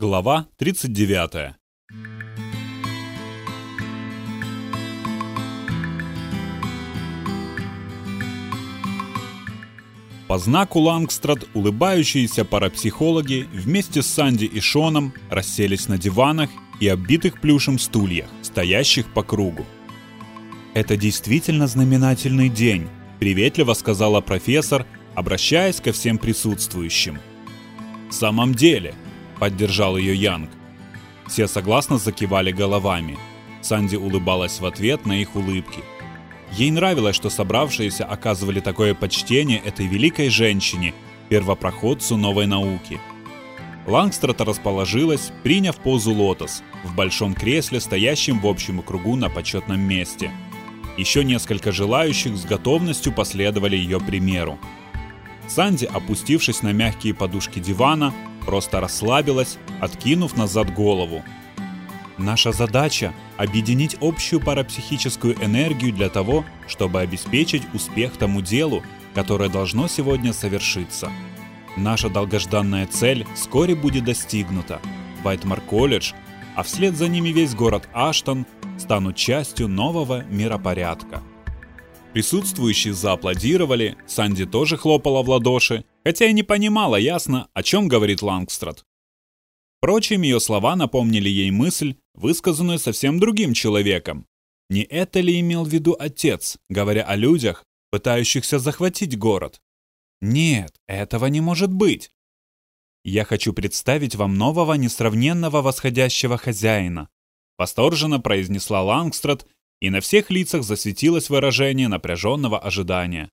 Глава 39 По знаку Лангстрад улыбающиеся парапсихологи вместе с Санди и Шоном расселись на диванах и оббитых плюшем стульях, стоящих по кругу. «Это действительно знаменательный день», — приветливо сказала профессор, обращаясь ко всем присутствующим. «В самом деле», — поддержал ее Янг. Все согласно закивали головами. Санди улыбалась в ответ на их улыбки. Ей нравилось, что собравшиеся оказывали такое почтение этой великой женщине, первопроходцу новой науки. Лангстрата расположилась, приняв позу лотос, в большом кресле, стоящем в общем кругу на почетном месте. Еще несколько желающих с готовностью последовали ее примеру. Санди, опустившись на мягкие подушки дивана, просто расслабилась, откинув назад голову. Наша задача – объединить общую парапсихическую энергию для того, чтобы обеспечить успех тому делу, которое должно сегодня совершиться. Наша долгожданная цель вскоре будет достигнута. Вайтмар колледж, а вслед за ними весь город Аштон станут частью нового миропорядка. Присутствующие зааплодировали, Санди тоже хлопала в ладоши, хотя и не понимала ясно, о чем говорит Лангстрад. Впрочем, ее слова напомнили ей мысль, высказанную совсем другим человеком. Не это ли имел в виду отец, говоря о людях, пытающихся захватить город? Нет, этого не может быть. Я хочу представить вам нового несравненного восходящего хозяина, восторженно произнесла Лангстрад и на всех лицах засветилось выражение напряженного ожидания.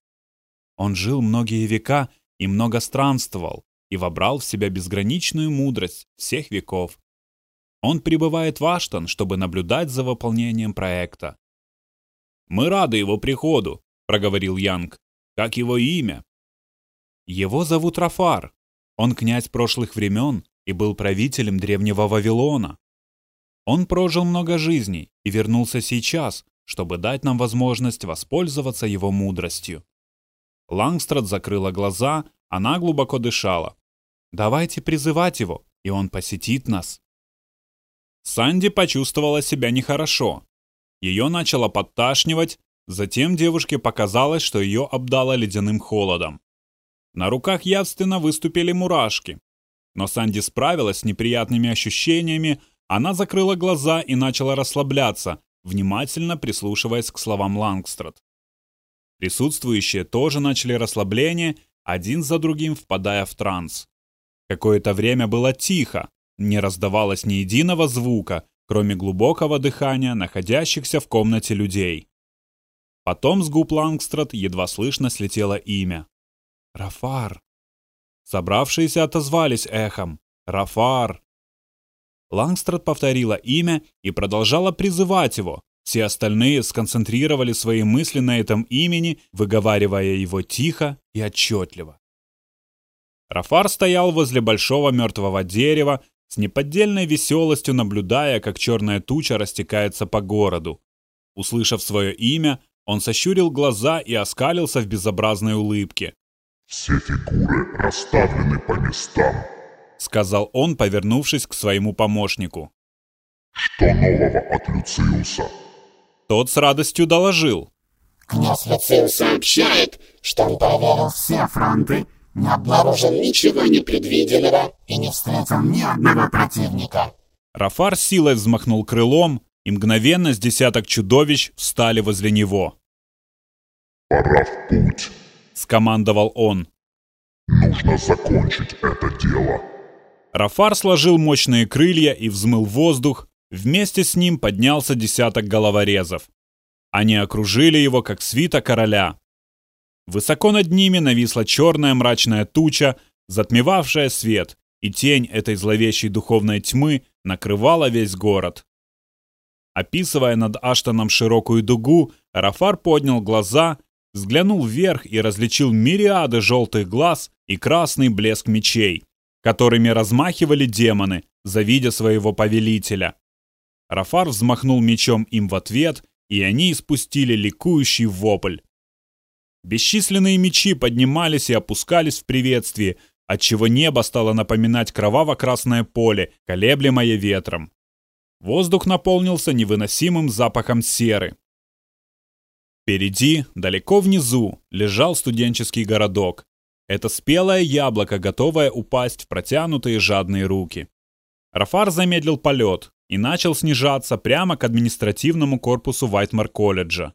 Он жил многие века и много странствовал, и вобрал в себя безграничную мудрость всех веков. Он прибывает в Аштон, чтобы наблюдать за выполнением проекта. «Мы рады его приходу», — проговорил Янг. «Как его имя?» «Его зовут Рафар. Он князь прошлых времен и был правителем древнего Вавилона. Он прожил много жизней и вернулся сейчас, чтобы дать нам возможность воспользоваться его мудростью. Лангстрад закрыла глаза, она глубоко дышала. «Давайте призывать его, и он посетит нас». Санди почувствовала себя нехорошо. Ее начало подташнивать, затем девушке показалось, что ее обдало ледяным холодом. На руках явственно выступили мурашки. Но Санди справилась с неприятными ощущениями, она закрыла глаза и начала расслабляться, внимательно прислушиваясь к словам Лангстрад. Присутствующие тоже начали расслабление, один за другим впадая в транс. Какое-то время было тихо, не раздавалось ни единого звука, кроме глубокого дыхания находящихся в комнате людей. Потом с губ Лангстрад едва слышно слетело имя. «Рафар!» Собравшиеся отозвались эхом. «Рафар!» Лангстрад повторила имя и продолжала призывать его. Все остальные сконцентрировали свои мысли на этом имени, выговаривая его тихо и отчетливо. Рафар стоял возле большого мертвого дерева, с неподдельной веселостью наблюдая, как черная туча растекается по городу. Услышав свое имя, он сощурил глаза и оскалился в безобразной улыбке. «Все фигуры расставлены по местам», — сказал он, повернувшись к своему помощнику. «Что нового от Люциуса?» Тот с радостью доложил. «Князь Люциус сообщает, что он проверил все фронты, не обнаружил ничего непредвиденного и не встретил ни одного противника». Рафар силой взмахнул крылом, и мгновенно с десяток чудовищ встали возле него. «Пора в путь», — скомандовал он. «Нужно закончить это дело». Рафар сложил мощные крылья и взмыл воздух. Вместе с ним поднялся десяток головорезов. Они окружили его, как свита короля. Высоко над ними нависла черная мрачная туча, затмевавшая свет, и тень этой зловещей духовной тьмы накрывала весь город. Описывая над Аштоном широкую дугу, Рафар поднял глаза, взглянул вверх и различил мириады желтых глаз и красный блеск мечей которыми размахивали демоны, завидя своего повелителя. Рафар взмахнул мечом им в ответ, и они испустили ликующий вопль. Бесчисленные мечи поднимались и опускались в приветствии, отчего небо стало напоминать кроваво-красное поле, колеблемое ветром. Воздух наполнился невыносимым запахом серы. Впереди, далеко внизу, лежал студенческий городок. Это спелое яблоко, готовое упасть в протянутые жадные руки. Рафар замедлил полет и начал снижаться прямо к административному корпусу Вайтмар-колледжа.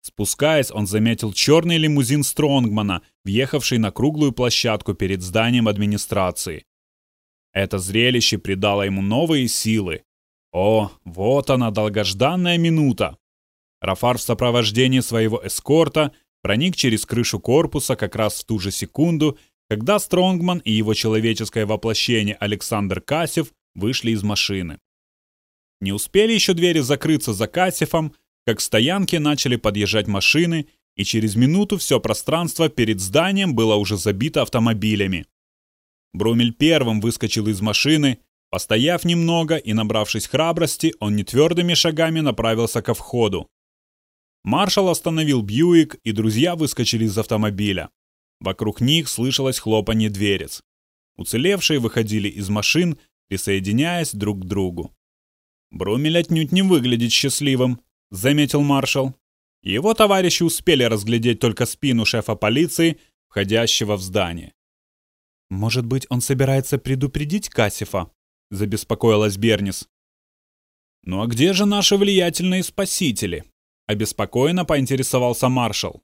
Спускаясь, он заметил черный лимузин Стронгмана, въехавший на круглую площадку перед зданием администрации. Это зрелище придало ему новые силы. О, вот она, долгожданная минута. Рафар в сопровождении своего эскорта проник через крышу корпуса как раз в ту же секунду, когда Стронгман и его человеческое воплощение Александр Касев вышли из машины. Не успели еще двери закрыться за Касефом, как к стоянке начали подъезжать машины, и через минуту все пространство перед зданием было уже забито автомобилями. Брумель первым выскочил из машины, постояв немного и набравшись храбрости, он нетвердыми шагами направился ко входу. Маршал остановил Бьюик, и друзья выскочили из автомобиля. Вокруг них слышалось хлопанье дверец. Уцелевшие выходили из машин, присоединяясь друг к другу. «Брумель отнюдь не выглядит счастливым», — заметил маршал. Его товарищи успели разглядеть только спину шефа полиции, входящего в здание. «Может быть, он собирается предупредить Кассифа?» — забеспокоилась Бернис. «Ну а где же наши влиятельные спасители?» Обеспокоенно поинтересовался маршал.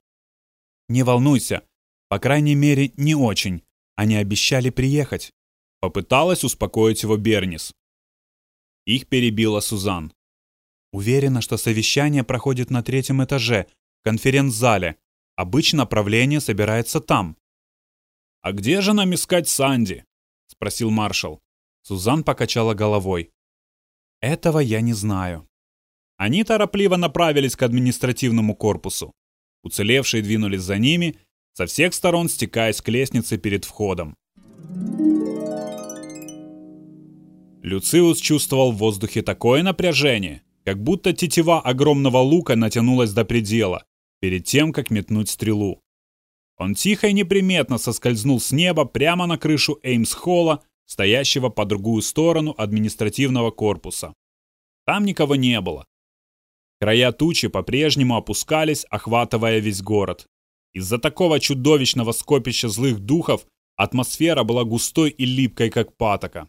«Не волнуйся. По крайней мере, не очень. Они обещали приехать». Попыталась успокоить его Бернис. Их перебила Сузан. «Уверена, что совещание проходит на третьем этаже, в конференц-зале. Обычно правление собирается там». «А где же нам искать Санди?» — спросил маршал. Сузан покачала головой. «Этого я не знаю». Они торопливо направились к административному корпусу. Уцелевшие двинулись за ними, со всех сторон стекаясь к лестнице перед входом. Люциус чувствовал в воздухе такое напряжение, как будто тетива огромного лука натянулась до предела, перед тем, как метнуть стрелу. Он тихо и неприметно соскользнул с неба прямо на крышу Эймс-холла, стоящего по другую сторону административного корпуса. Там никого не было. Края тучи по-прежнему опускались, охватывая весь город. Из-за такого чудовищного скопища злых духов атмосфера была густой и липкой, как патока.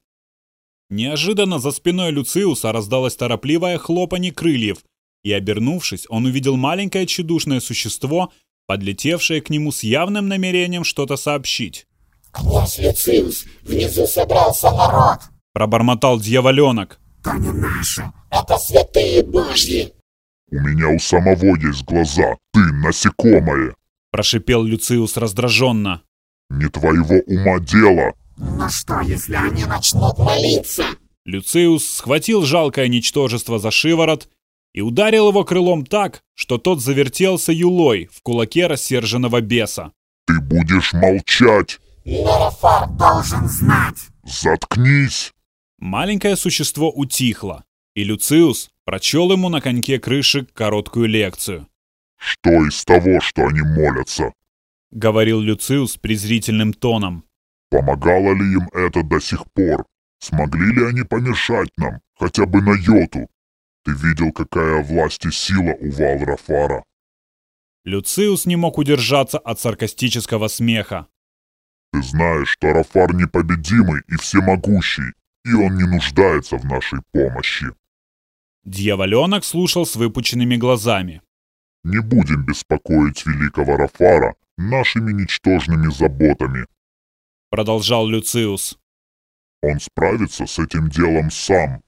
Неожиданно за спиной Люциуса раздалось торопливое хлопанье крыльев, и, обернувшись, он увидел маленькое чудушное существо, подлетевшее к нему с явным намерением что-то сообщить. «Князь Люциус, внизу собрался народ!» Пробормотал дьяволенок. «То не наши, это святые божьи!» У меня у самого есть глаза, ты насекомое!» Прошипел Люциус раздраженно. «Не твоего ума дело!» «Ну что, если они начнут молиться?» Люциус схватил жалкое ничтожество за шиворот и ударил его крылом так, что тот завертелся юлой в кулаке рассерженного беса. «Ты будешь молчать!» «Лерафар должен знать!» «Заткнись!» Маленькое существо утихло, и Люциус прочел ему на коньке крыши короткую лекцию. «Что из того, что они молятся?» — говорил Люциус презрительным тоном. «Помогало ли им это до сих пор? Смогли ли они помешать нам, хотя бы на йоту? Ты видел, какая власть и сила у Валрафара?» Люциус не мог удержаться от саркастического смеха. «Ты знаешь, что Рафар непобедимый и всемогущий, и он не нуждается в нашей помощи». Дьяволенок слушал с выпученными глазами. «Не будем беспокоить великого Рафара нашими ничтожными заботами», продолжал Люциус. «Он справится с этим делом сам».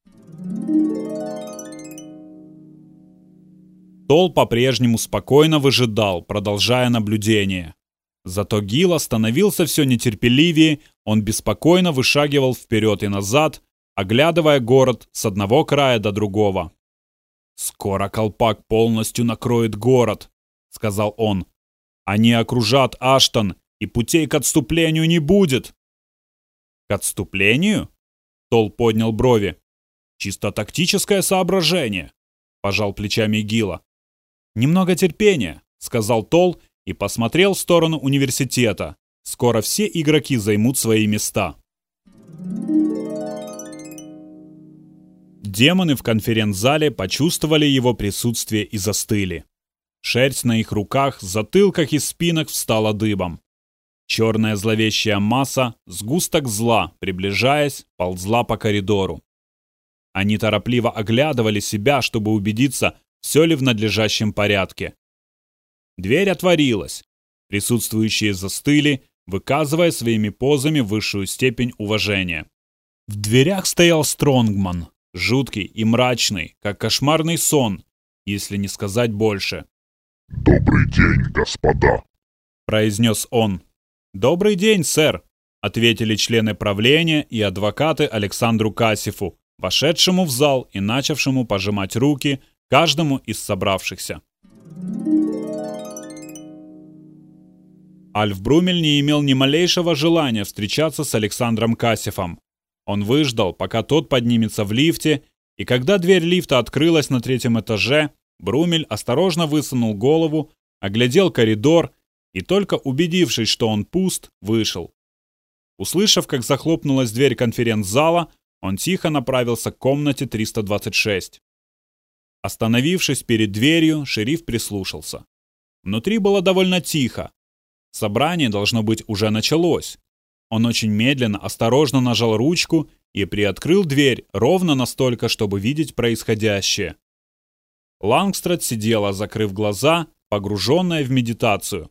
Тол по-прежнему спокойно выжидал, продолжая наблюдение. Зато Гил становился все нетерпеливее, он беспокойно вышагивал вперед и назад, оглядывая город с одного края до другого. «Скоро колпак полностью накроет город», — сказал он. «Они окружат Аштон, и путей к отступлению не будет». «К отступлению?» — Тол поднял брови. «Чисто тактическое соображение», — пожал плечами Гила. «Немного терпения», — сказал Тол и посмотрел в сторону университета, Скоро все игроки займут свои места. Демоны в конференц-зале почувствовали его присутствие и застыли. Шерсть на их руках, затылках и спинах встала дыбом. Черная зловещая масса, сгусток зла, приближаясь, ползла по коридору. Они торопливо оглядывали себя, чтобы убедиться, все ли в надлежащем порядке. Дверь отворилась. Присутствующие застыли, выказывая своими позами высшую степень уважения. В дверях стоял Стронгман, жуткий и мрачный, как кошмарный сон, если не сказать больше. «Добрый день, господа!» – произнес он. «Добрый день, сэр!» – ответили члены правления и адвокаты Александру Касифу, вошедшему в зал и начавшему пожимать руки каждому из собравшихся. Альф Брумель не имел ни малейшего желания встречаться с Александром Касифом. Он выждал, пока тот поднимется в лифте, и когда дверь лифта открылась на третьем этаже, Брумель осторожно высунул голову, оглядел коридор и только убедившись, что он пуст, вышел. Услышав, как захлопнулась дверь конференц-зала, он тихо направился к комнате 326. Остановившись перед дверью, шериф прислушался. Внутри было довольно тихо. Собрание, должно быть, уже началось. Он очень медленно, осторожно нажал ручку и приоткрыл дверь ровно настолько, чтобы видеть происходящее. Лангстрад сидела, закрыв глаза, погруженная в медитацию.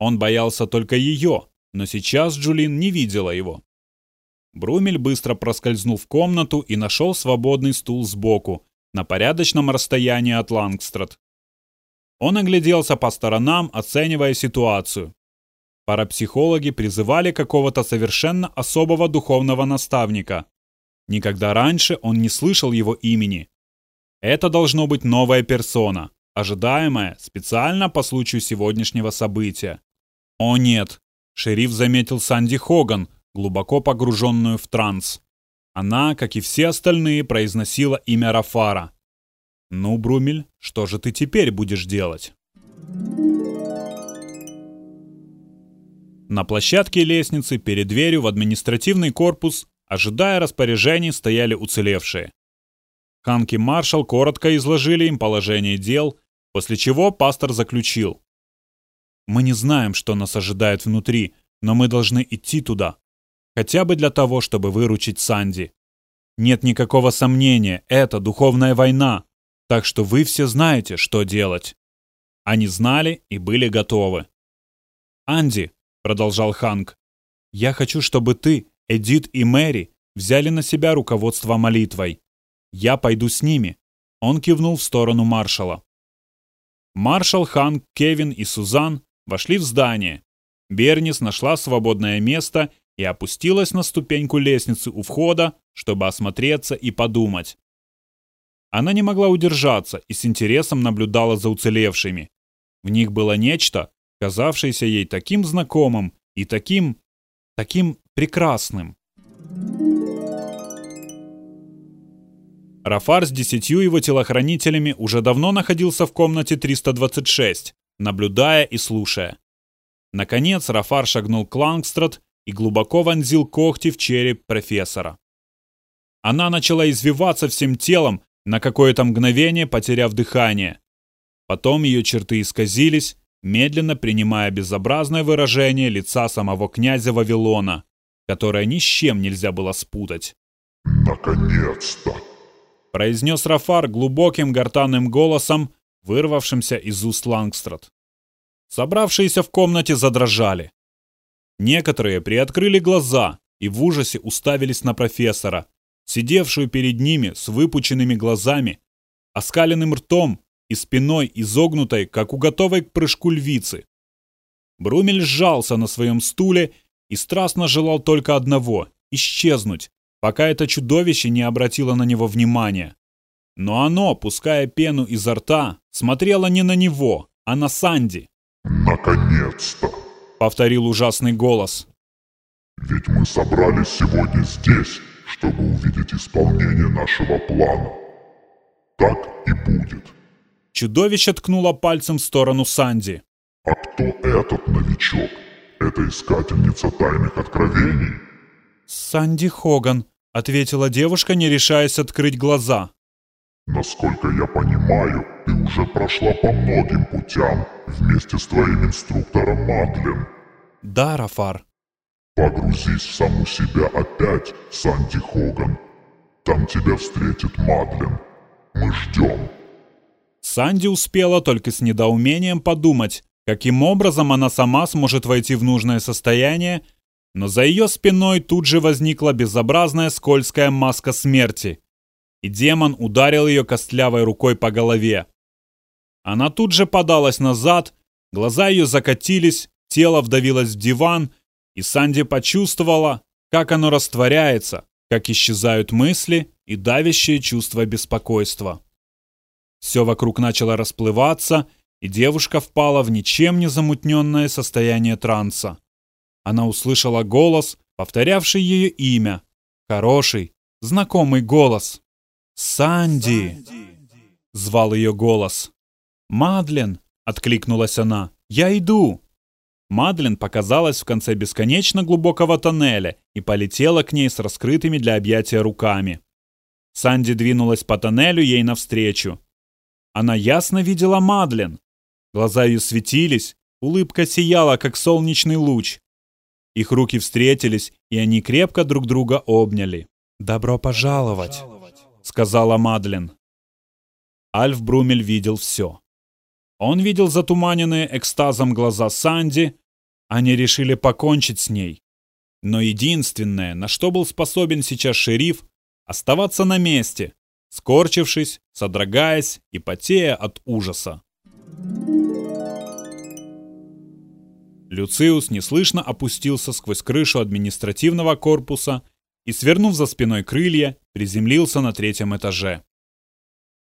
Он боялся только ее, но сейчас Джулин не видела его. Брумель быстро проскользнул в комнату и нашел свободный стул сбоку, на порядочном расстоянии от Лангстрад. Он огляделся по сторонам, оценивая ситуацию. Парапсихологи призывали какого-то совершенно особого духовного наставника. Никогда раньше он не слышал его имени. Это должно быть новая персона, ожидаемая специально по случаю сегодняшнего события. О нет, шериф заметил Санди Хоган, глубоко погруженную в транс. Она, как и все остальные, произносила имя Рафара. «Ну, Брумель, что же ты теперь будешь делать?» На площадке лестницы перед дверью в административный корпус, ожидая распоряжений, стояли уцелевшие. Ханки маршал коротко изложили им положение дел, после чего пастор заключил. «Мы не знаем, что нас ожидает внутри, но мы должны идти туда. Хотя бы для того, чтобы выручить Санди. Нет никакого сомнения, это духовная война, так что вы все знаете, что делать». Они знали и были готовы. «Анди», — продолжал Ханк, — «я хочу, чтобы ты, Эдит и Мэри взяли на себя руководство молитвой. Я пойду с ними». Он кивнул в сторону маршала. Маршал, Ханк, Кевин и Сузан вошли в здание. Бернис нашла свободное место и опустилась на ступеньку лестницы у входа, чтобы осмотреться и подумать. Она не могла удержаться и с интересом наблюдала за уцелевшими. В них было нечто, казавшееся ей таким знакомым и таким... таким прекрасным. Рафар с десятью его телохранителями уже давно находился в комнате 326, наблюдая и слушая. Наконец Рафар шагнул к Лангстрад и глубоко вонзил когти в череп профессора. Она начала извиваться всем телом, на какое-то мгновение потеряв дыхание. Потом ее черты исказились, медленно принимая безобразное выражение лица самого князя Вавилона, которое ни с чем нельзя было спутать. «Наконец-то!» произнес Рафар глубоким гортанным голосом, вырвавшимся из уст Лангстрад. Собравшиеся в комнате задрожали. Некоторые приоткрыли глаза и в ужасе уставились на профессора, сидевшую перед ними с выпученными глазами, оскаленным ртом и спиной изогнутой, как у готовой к прыжку львицы. Брумель сжался на своем стуле и страстно желал только одного — исчезнуть, пока это чудовище не обратило на него внимания. Но оно, пуская пену изо рта, смотрело не на него, а на Санди. «Наконец-то!» повторил ужасный голос. «Ведь мы собрались сегодня здесь, чтобы увидеть исполнение нашего плана. Так и будет». Чудовище ткнуло пальцем в сторону Санди. «А кто этот новичок? Это искательница тайных откровений. «Санди Хоган», — ответила девушка, не решаясь открыть глаза. Насколько я понимаю, ты уже прошла по многим путям вместе с твоим инструктором Мадлен. Да, Рафар. Погрузись в саму себя опять, Санди Хоган. Там тебя встретит Мадлен. Мы ждем. Санди успела только с недоумением подумать, каким образом она сама сможет войти в нужное состояние, но за ее спиной тут же возникла безобразная скользкая маска смерти, и демон ударил ее костлявой рукой по голове. Она тут же подалась назад, глаза ее закатились, тело вдавилось в диван, и Санди почувствовала, как оно растворяется, как исчезают мысли и давящее чувство беспокойства. Все вокруг начало расплываться, и девушка впала в ничем не замутненное состояние транса. Она услышала голос, повторявший ее имя. Хороший, знакомый голос. «Санди!» — звал ее голос. «Мадлен!» — откликнулась она. «Я иду!» Мадлен показалась в конце бесконечно глубокого тоннеля и полетела к ней с раскрытыми для объятия руками. Санди двинулась по тоннелю ей навстречу. Она ясно видела Мадлен. Глаза ее светились, улыбка сияла, как солнечный луч. Их руки встретились, и они крепко друг друга обняли. «Добро пожаловать», — сказала Мадлен. Альф Брумель видел все. Он видел затуманенные экстазом глаза Санди, они решили покончить с ней. Но единственное, на что был способен сейчас шериф, оставаться на месте, скорчившись, содрогаясь и потея от ужаса. Люциус неслышно опустился сквозь крышу административного корпуса и, свернув за спиной крылья, приземлился на третьем этаже.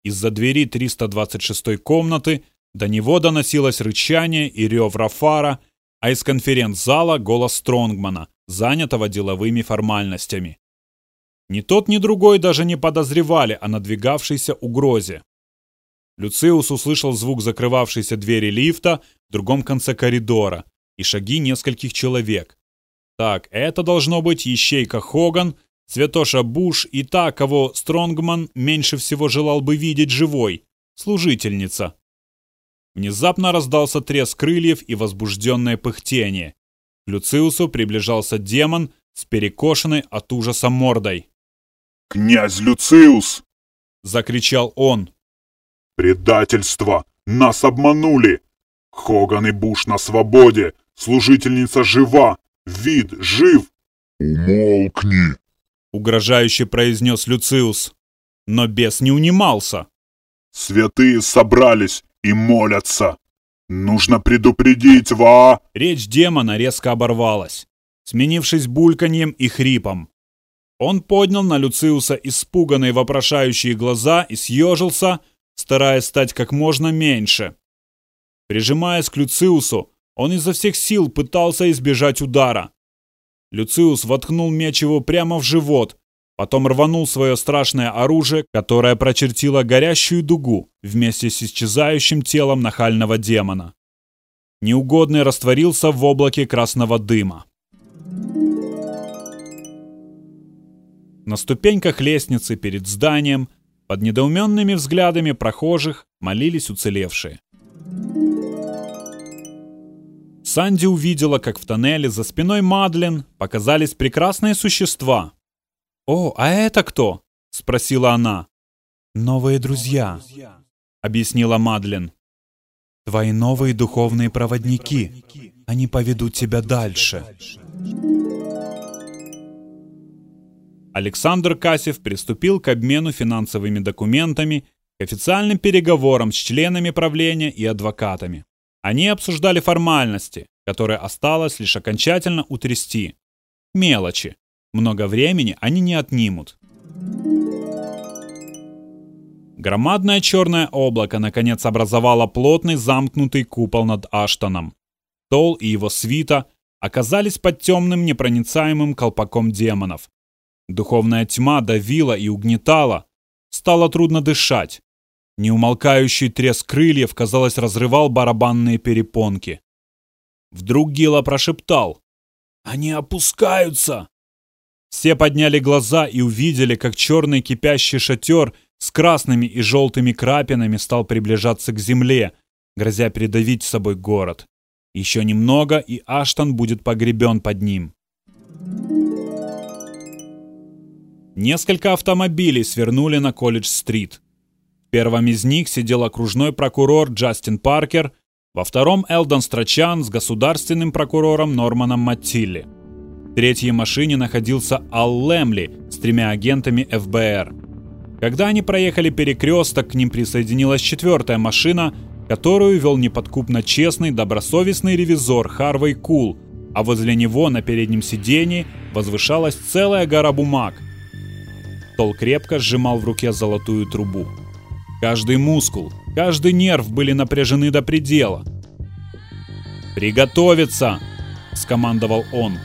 Из-за двери 326 комнаты до него доносилось рычание и рев Рафара – а из конференц-зала голос Стронгмана, занятого деловыми формальностями. Ни тот, ни другой даже не подозревали о надвигавшейся угрозе. Люциус услышал звук закрывавшейся двери лифта в другом конце коридора и шаги нескольких человек. Так, это должно быть Ищейка Хоган, Святоша Буш и та, кого Стронгман меньше всего желал бы видеть живой, служительница. Внезапно раздался треск крыльев и возбужденное пыхтение. К Люциусу приближался демон с перекошенной от ужаса мордой. «Князь Люциус!» — закричал он. «Предательство! Нас обманули! Хоган и Буш на свободе! Служительница жива! Вид жив!» «Умолкни!» — угрожающе произнес Люциус. Но бес не унимался. «Святые собрались! и молятся. Нужно предупредить Ва...» Речь демона резко оборвалась, сменившись бульканьем и хрипом. Он поднял на Люциуса испуганные вопрошающие глаза и съежился, стараясь стать как можно меньше. Прижимаясь к Люциусу, он изо всех сил пытался избежать удара. Люциус воткнул меч его прямо в живот, Потом рванул свое страшное оружие, которое прочертило горящую дугу вместе с исчезающим телом нахального демона. Неугодный растворился в облаке красного дыма. На ступеньках лестницы перед зданием под недоуменными взглядами прохожих молились уцелевшие. Санди увидела, как в тоннеле за спиной Мадлен показались прекрасные существа, «О, а это кто?» — спросила она. «Новые друзья», — объяснила Мадлен. «Твои новые духовные проводники. Они поведут тебя дальше». Александр Касев приступил к обмену финансовыми документами, к официальным переговорам с членами правления и адвокатами. Они обсуждали формальности, которые осталось лишь окончательно утрясти. Мелочи, много времени они не отнимут. Громадное черное облако наконец образовало плотный замкнутый купол над Аштоном. Тол и его свита оказались под темным непроницаемым колпаком демонов. Духовная тьма давила и угнетала. Стало трудно дышать. Неумолкающий треск крыльев, казалось, разрывал барабанные перепонки. Вдруг Гила прошептал. «Они опускаются!» Все подняли глаза и увидели, как черный кипящий шатер с красными и желтыми крапинами стал приближаться к земле, грозя передавить с собой город. Еще немного, и Аштон будет погребен под ним. Несколько автомобилей свернули на Колледж-стрит. Первом из них сидел окружной прокурор Джастин Паркер, во втором Элдон Страчан с государственным прокурором Норманом Маттилли. В третьей машине находился Ал Лемли с тремя агентами ФБР. Когда они проехали перекресток, к ним присоединилась четвертая машина, которую вел неподкупно честный, добросовестный ревизор Харвей Кул, а возле него на переднем сидении возвышалась целая гора бумаг. Тол крепко сжимал в руке золотую трубу. Каждый мускул, каждый нерв были напряжены до предела. «Приготовиться!» — скомандовал он.